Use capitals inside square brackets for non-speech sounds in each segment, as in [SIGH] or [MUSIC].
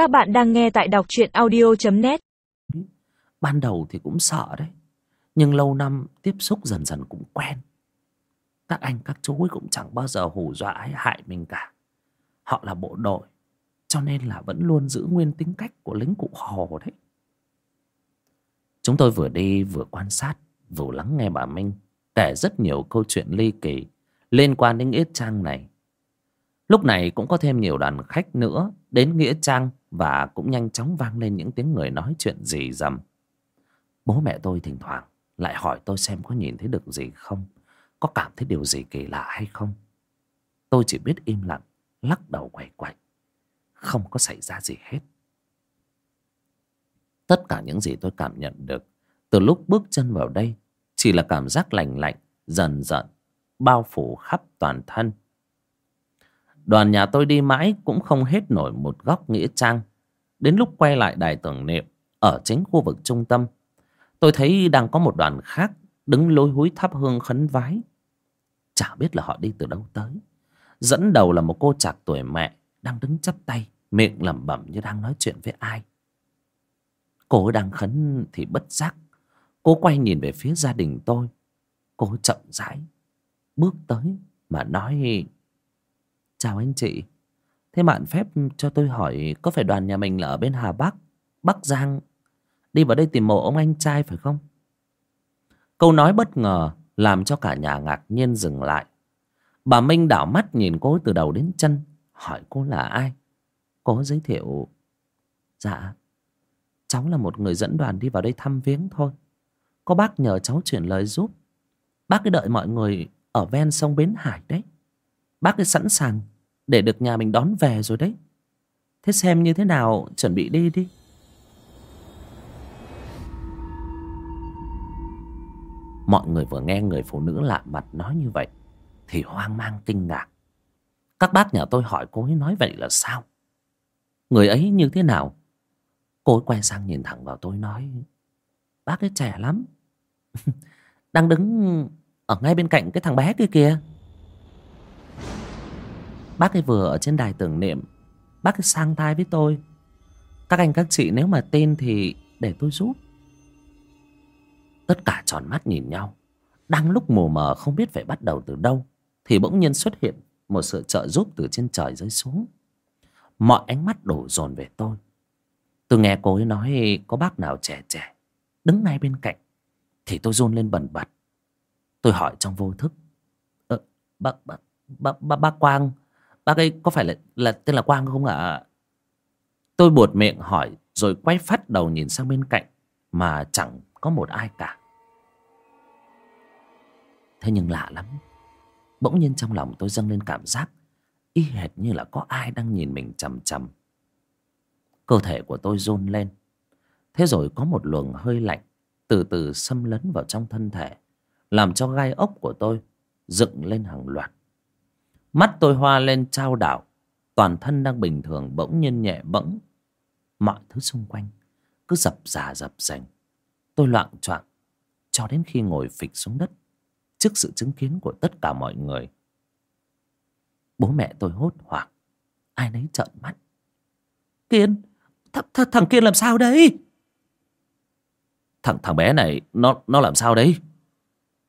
Các bạn đang nghe tại đọc truyện audio.net Ban đầu thì cũng sợ đấy, Nhưng lâu năm tiếp xúc dần dần cũng quen. Các anh, các chú ấy cũng chẳng bao giờ hù dọa hay hại mình cả. Họ là bộ đội, Cho nên là vẫn luôn giữ nguyên tính cách của lính cụ Hồ đấy. Chúng tôi vừa đi vừa quan sát, Vừa lắng nghe bà Minh Kể rất nhiều câu chuyện ly kỳ Liên quan đến Nghĩa Trang này. Lúc này cũng có thêm nhiều đoàn khách nữa đến Nghĩa Trang và cũng nhanh chóng vang lên những tiếng người nói chuyện gì dầm. Bố mẹ tôi thỉnh thoảng lại hỏi tôi xem có nhìn thấy được gì không, có cảm thấy điều gì kỳ lạ hay không. Tôi chỉ biết im lặng, lắc đầu quay quay. Không có xảy ra gì hết. Tất cả những gì tôi cảm nhận được từ lúc bước chân vào đây chỉ là cảm giác lành lạnh, dần dần, bao phủ khắp toàn thân. Đoàn nhà tôi đi mãi cũng không hết nổi một góc nghĩa trang. Đến lúc quay lại đài tưởng niệm ở chính khu vực trung tâm, tôi thấy đang có một đoàn khác đứng lối húi thắp hương khấn vái. Chả biết là họ đi từ đâu tới. Dẫn đầu là một cô chạc tuổi mẹ đang đứng chắp tay, miệng lẩm bẩm như đang nói chuyện với ai. Cô ấy đang khấn thì bất giác. Cô quay nhìn về phía gia đình tôi. Cô chậm rãi bước tới mà nói Chào anh chị. Thế bạn phép cho tôi hỏi, Có phải đoàn nhà mình là ở bên Hà Bắc Bắc Giang? Đi vào đây tìm mộ ông anh trai phải không? Câu nói bất ngờ Làm cho cả nhà ngạc nhiên dừng lại. Bà Minh đảo mắt nhìn cô từ đầu đến chân, Hỏi cô là ai? Cô giới thiệu Dạ Cháu là một người dẫn đoàn đi vào đây thăm viếng thôi. Có bác nhờ cháu chuyển lời giúp. Bác cứ đợi mọi người Ở ven sông Bến Hải đấy. Bác ấy sẵn sàng để được nhà mình đón về rồi đấy. Thế xem như thế nào, chuẩn bị đi đi. Mọi người vừa nghe người phụ nữ lạ mặt nói như vậy thì hoang mang kinh ngạc. Các bác nhà tôi hỏi cô ấy nói vậy là sao? Người ấy như thế nào? Cô ấy quay sang nhìn thẳng vào tôi nói, Bác ấy trẻ lắm [LAUGHS] Đang đứng ở ngay bên cạnh cái thằng bé kia kìa Bác ấy vừa ở trên đài tưởng niệm. Bác ấy sang tai với tôi. Các anh các chị nếu mà tin thì để tôi giúp. Tất cả tròn mắt nhìn nhau. Đang lúc mù mờ không biết phải bắt đầu từ đâu Thì bỗng nhiên xuất hiện Một sự trợ giúp từ trên trời rơi xuống. Mọi ánh mắt đổ dồn về tôi. Tôi nghe cô ấy nói Có bác nào trẻ trẻ Đứng ngay bên cạnh Thì tôi run lên bần bật. Tôi hỏi trong vô thức. Ờ, bác, bác, bác, bác, bác Quang Bác ấy có phải là, là tên là Quang không ạ? Tôi buột miệng hỏi rồi quay phát đầu nhìn sang bên cạnh mà chẳng có một ai cả. Thế nhưng lạ lắm. Bỗng nhiên trong lòng tôi dâng lên cảm giác y hệt như là có ai đang nhìn mình chằm chằm. Cơ thể của tôi run lên. Thế rồi có một luồng hơi lạnh từ từ xâm lấn vào trong thân thể làm cho gai ốc của tôi dựng lên hàng loạt Mắt tôi hoa lên trao đảo. Toàn thân đang bình thường bỗng nhiên nhẹ bẫng. Mọi thứ xung quanh Cứ dập dà dập dành. Tôi loạn choạng Cho đến khi ngồi phịch xuống đất Trước sự chứng kiến của tất cả mọi người. Bố mẹ tôi hốt hoảng. Ai nấy trợn mắt. Kiên th th Thằng Kiên làm sao đấy? Thằng thằng bé này Nó nó làm sao đấy?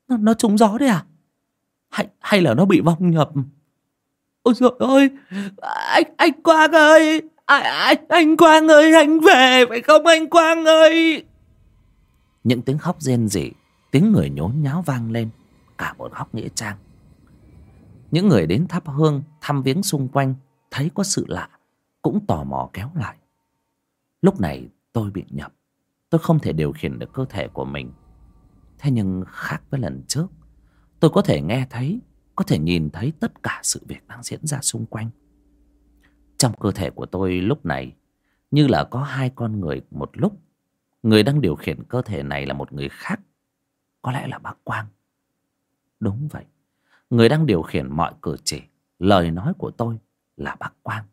Nó, nó trúng gió đấy à? Hay, hay là nó bị vong nhập? Ôi trời ơi Anh anh Quang ơi anh, anh, anh Quang ơi anh về phải không anh Quang ơi? Những tiếng khóc rên rỉ Tiếng người nhốn nháo vang lên Cả một góc nghĩa trang. Những người đến thắp hương Thăm viếng xung quanh Thấy có sự lạ Cũng tò mò kéo lại. Lúc này tôi bị nhập Tôi không thể điều khiển được cơ thể của mình. Thế nhưng khác với lần trước Tôi có thể nghe thấy có thể nhìn thấy tất cả sự việc đang diễn ra xung quanh. Trong cơ thể của tôi lúc này, như là có hai con người một lúc. Người đang điều khiển cơ thể này là một người khác, có lẽ là bác quang. Đúng vậy, người đang điều khiển mọi cử chỉ, lời nói của tôi là bác quang.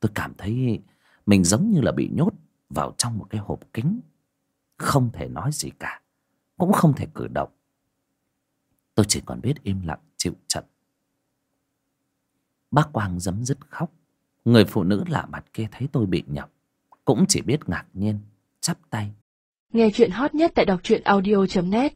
Tôi cảm thấy mình giống như là bị nhốt vào trong một cái hộp kính, không thể nói gì cả, cũng không thể cử động. Tôi chỉ còn biết im lặng chịu trận. Bác quang dấm dứt khóc. Người phụ nữ lạ mặt kia thấy tôi bị nhập cũng chỉ biết ngạc nhiên, chắp tay. Nghe chuyện hot nhất tại đọc truyện audio.net